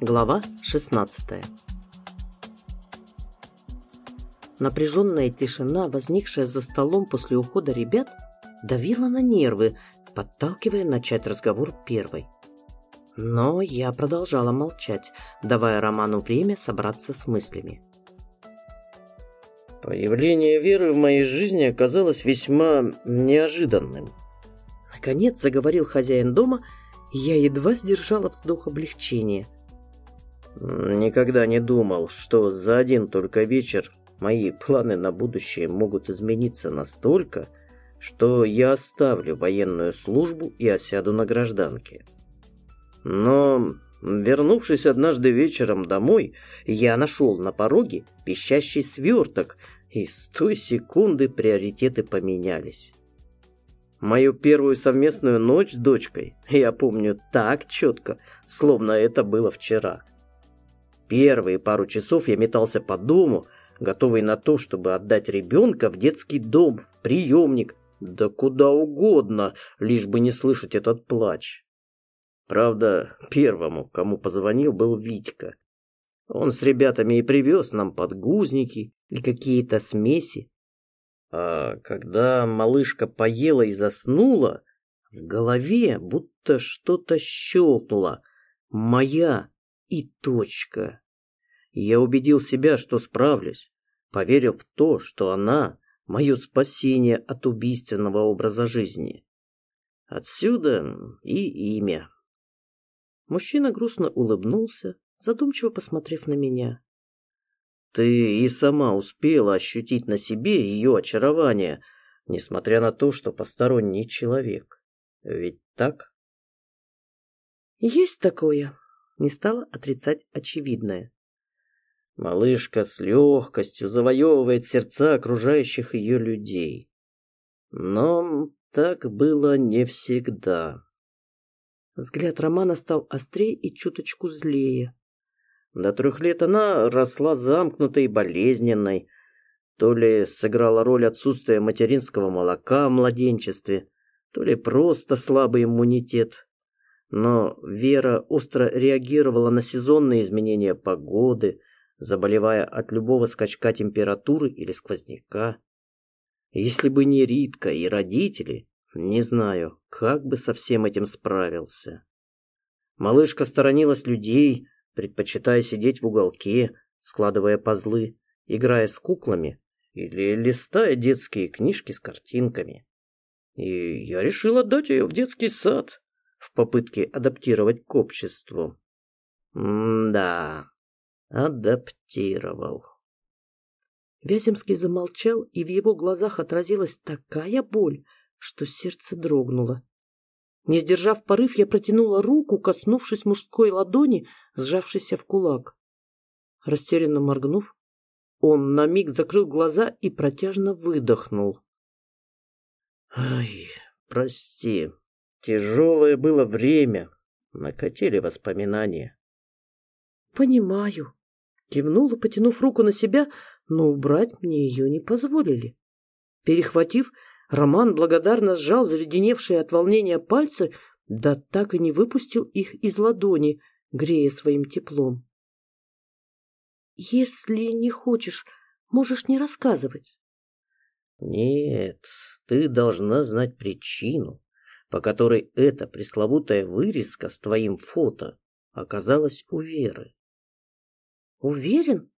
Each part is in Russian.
Глава 16 Напряженная тишина, возникшая за столом после ухода ребят, давила на нервы, подталкивая начать разговор первой. Но я продолжала молчать, давая Роману время собраться с мыслями. Появление Веры в моей жизни оказалось весьма неожиданным. Наконец заговорил хозяин дома, и я едва сдержала вздох облегчения. Никогда не думал, что за один только вечер мои планы на будущее могут измениться настолько, что я оставлю военную службу и осяду на гражданке. Но, вернувшись однажды вечером домой, я нашел на пороге пищащий сверток, и с той секунды приоритеты поменялись. Мою первую совместную ночь с дочкой я помню так четко, словно это было вчера. Первые пару часов я метался по дому, готовый на то, чтобы отдать ребенка в детский дом, в приемник, да куда угодно, лишь бы не слышать этот плач. Правда, первому, кому позвонил, был Витька. Он с ребятами и привез нам подгузники и какие-то смеси. А когда малышка поела и заснула, в голове будто что-то щелкнуло. Моя и точка. Я убедил себя, что справлюсь, поверил в то, что она — мое спасение от убийственного образа жизни. Отсюда и имя. Мужчина грустно улыбнулся, задумчиво посмотрев на меня. Ты и сама успела ощутить на себе ее очарование, несмотря на то, что посторонний человек. Ведь так? Есть такое, не стала отрицать очевидное. Малышка с легкостью завоевывает сердца окружающих ее людей. Но так было не всегда. Взгляд Романа стал острее и чуточку злее. До трех лет она росла замкнутой и болезненной. То ли сыграла роль отсутствия материнского молока в младенчестве, то ли просто слабый иммунитет. Но Вера остро реагировала на сезонные изменения погоды, заболевая от любого скачка температуры или сквозняка. Если бы не Ритка и родители, не знаю, как бы со всем этим справился. Малышка сторонилась людей, предпочитая сидеть в уголке, складывая пазлы, играя с куклами или листая детские книжки с картинками. И я решил отдать ее в детский сад в попытке адаптировать к обществу. М-да, адаптировал. Вяземский замолчал, и в его глазах отразилась такая боль, что сердце дрогнуло. Не сдержав порыв, я протянула руку, коснувшись мужской ладони, сжавшейся в кулак. Растерянно моргнув, он на миг закрыл глаза и протяжно выдохнул. «Ай, прости, тяжелое было время, накатили воспоминания». «Понимаю», Кивнула, потянув руку на себя, но убрать мне ее не позволили. Перехватив, Роман благодарно сжал заледеневшие от волнения пальцы, да так и не выпустил их из ладони, грея своим теплом. «Если не хочешь, можешь не рассказывать». «Нет, ты должна знать причину, по которой эта пресловутая вырезка с твоим фото оказалась у Веры. Уверен?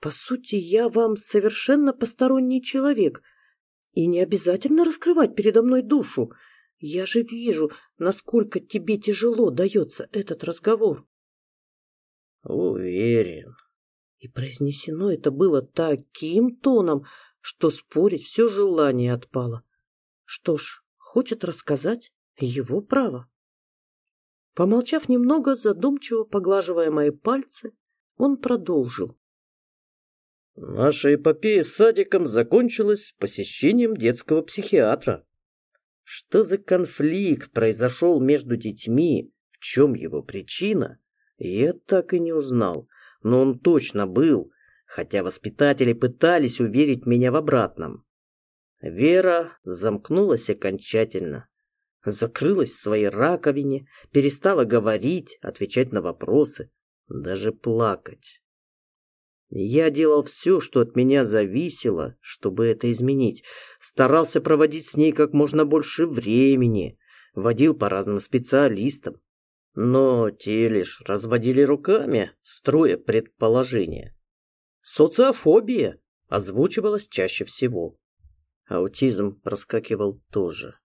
По сути, я вам совершенно посторонний человек, и не обязательно раскрывать передо мной душу. Я же вижу, насколько тебе тяжело дается этот разговор. Уверен. И произнесено это было таким тоном, что спорить все желание отпало. Что ж, хочет рассказать, его право. Помолчав немного, задумчиво поглаживая мои пальцы, он продолжил. Наша эпопея с садиком закончилась посещением детского психиатра. Что за конфликт произошел между детьми, в чем его причина, я так и не узнал, но он точно был, хотя воспитатели пытались уверить меня в обратном. Вера замкнулась окончательно, закрылась в своей раковине, перестала говорить, отвечать на вопросы, даже плакать. Я делал все, что от меня зависело, чтобы это изменить. Старался проводить с ней как можно больше времени, водил по разным специалистам. Но те лишь разводили руками, строя предположения. Социофобия озвучивалась чаще всего. Аутизм проскакивал тоже.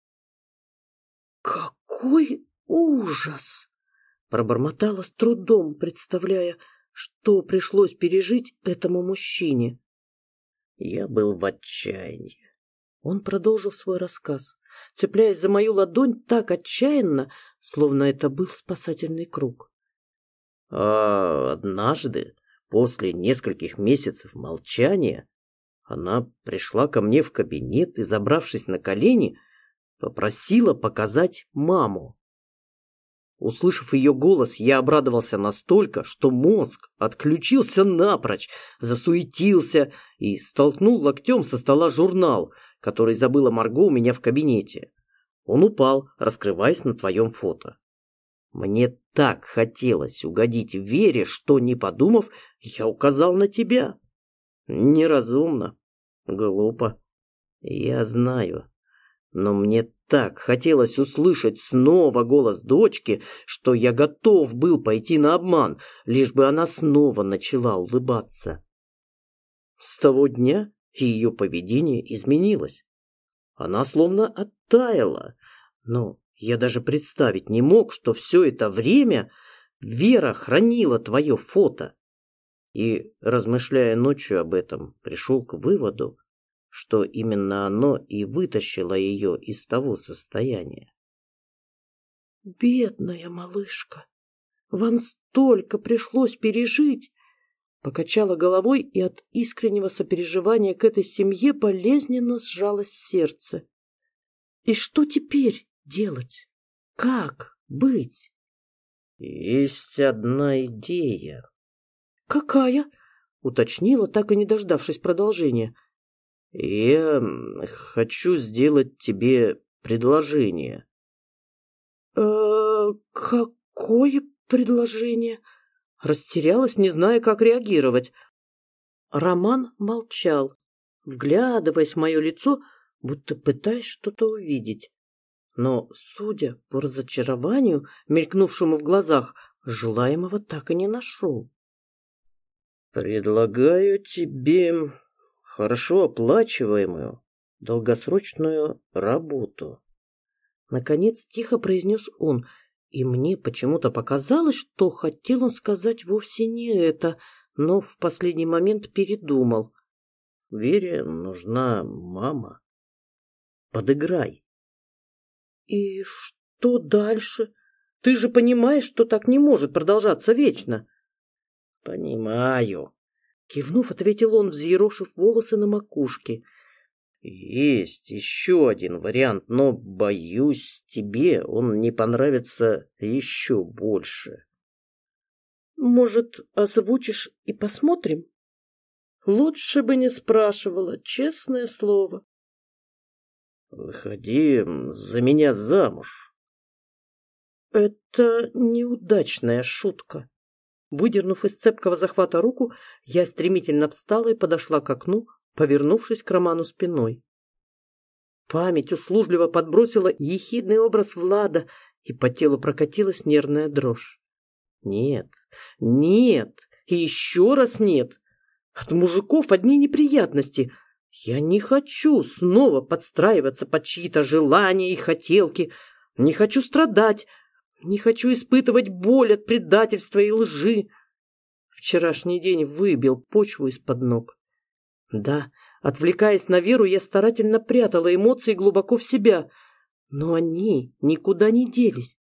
«Какой ужас!» Пробормотала с трудом, представляя, что пришлось пережить этому мужчине. Я был в отчаянии. Он продолжил свой рассказ, цепляясь за мою ладонь так отчаянно, словно это был спасательный круг. А однажды, после нескольких месяцев молчания, она пришла ко мне в кабинет и, забравшись на колени, попросила показать маму. Услышав ее голос, я обрадовался настолько, что мозг отключился напрочь, засуетился и столкнул локтем со стола журнал, который забыла Марго у меня в кабинете. Он упал, раскрываясь на твоем фото. Мне так хотелось угодить Вере, что, не подумав, я указал на тебя. Неразумно, глупо. Я знаю, но мне так хотелось услышать снова голос дочки, что я готов был пойти на обман, лишь бы она снова начала улыбаться. С того дня ее поведение изменилось. Она словно оттаяла, но я даже представить не мог, что все это время Вера хранила твое фото. И, размышляя ночью об этом, пришел к выводу, что именно оно и вытащило ее из того состояния. «Бедная малышка, вам столько пришлось пережить!» Покачала головой, и от искреннего сопереживания к этой семье болезненно сжалось сердце. «И что теперь делать? Как быть?» «Есть одна идея». «Какая?» — уточнила, так и не дождавшись продолжения. Я хочу сделать тебе предложение. Э, какое предложение? Растерялась, не зная, как реагировать. Роман молчал, вглядываясь в мое лицо, будто пытаясь что-то увидеть. Но, судя по разочарованию, мелькнувшему в глазах, желаемого так и не нашел. «Предлагаю тебе хорошо оплачиваемую, долгосрочную работу. Наконец тихо произнес он, и мне почему-то показалось, что хотел он сказать вовсе не это, но в последний момент передумал. Вере нужна мама. Подыграй. И что дальше? Ты же понимаешь, что так не может продолжаться вечно. Понимаю, Кивнув, ответил он, взъерошив волосы на макушке. Есть еще один вариант, но, боюсь, тебе он не понравится еще больше. Может, озвучишь и посмотрим? Лучше бы не спрашивала, честное слово. Выходи за меня замуж. Это неудачная шутка. Выдернув из цепкого захвата руку, я стремительно встала и подошла к окну, повернувшись к Роману спиной. Память услужливо подбросила ехидный образ Влада, и по телу прокатилась нервная дрожь. Нет, нет, и еще раз нет. От мужиков одни неприятности. Я не хочу снова подстраиваться под чьи-то желания и хотелки. Не хочу страдать, не хочу испытывать боль от предательства и лжи. Вчерашний день выбил почву из-под ног. Да, отвлекаясь на веру, я старательно прятала эмоции глубоко в себя, но они никуда не делись.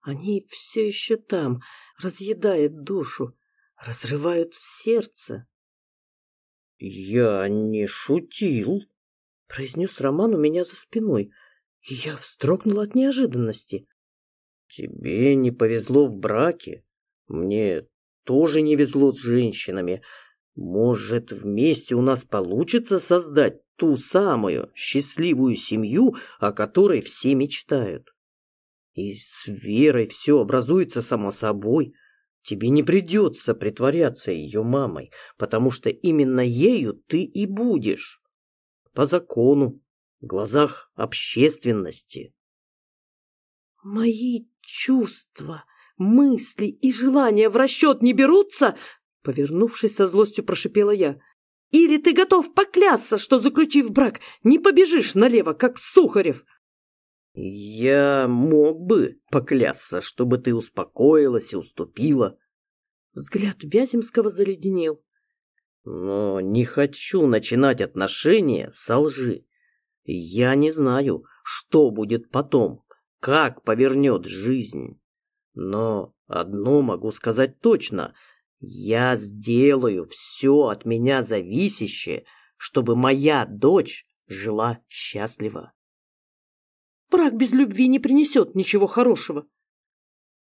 Они все еще там, разъедают душу, разрывают сердце. «Я не шутил», — произнес Роман у меня за спиной, и я вздрогнула от неожиданности. Тебе не повезло в браке. Мне тоже не везло с женщинами. Может, вместе у нас получится создать ту самую счастливую семью, о которой все мечтают. И с Верой все образуется само собой. тебе не придется притворяться ее мамой, потому что именно ею ты и будешь. По закону, в глазах общественности. Мои чувства, мысли и желания в расчет не берутся? Повернувшись со злостью, прошипела я. Или ты готов поклясться, что, заключив брак, не побежишь налево, как Сухарев? Я мог бы поклясться, чтобы ты успокоилась и уступила. Взгляд Вяземского заледенел. Но не хочу начинать отношения со лжи. Я не знаю, что будет потом, как повернет жизнь. Но одно могу сказать точно. Я сделаю все от меня зависящее, чтобы моя дочь жила счастливо. Брак без любви не принесет ничего хорошего.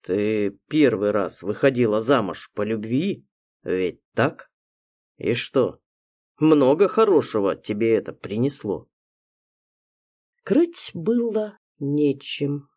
Ты первый раз выходила замуж по любви, ведь так? И что, много хорошего тебе это принесло? Крыть было нечем.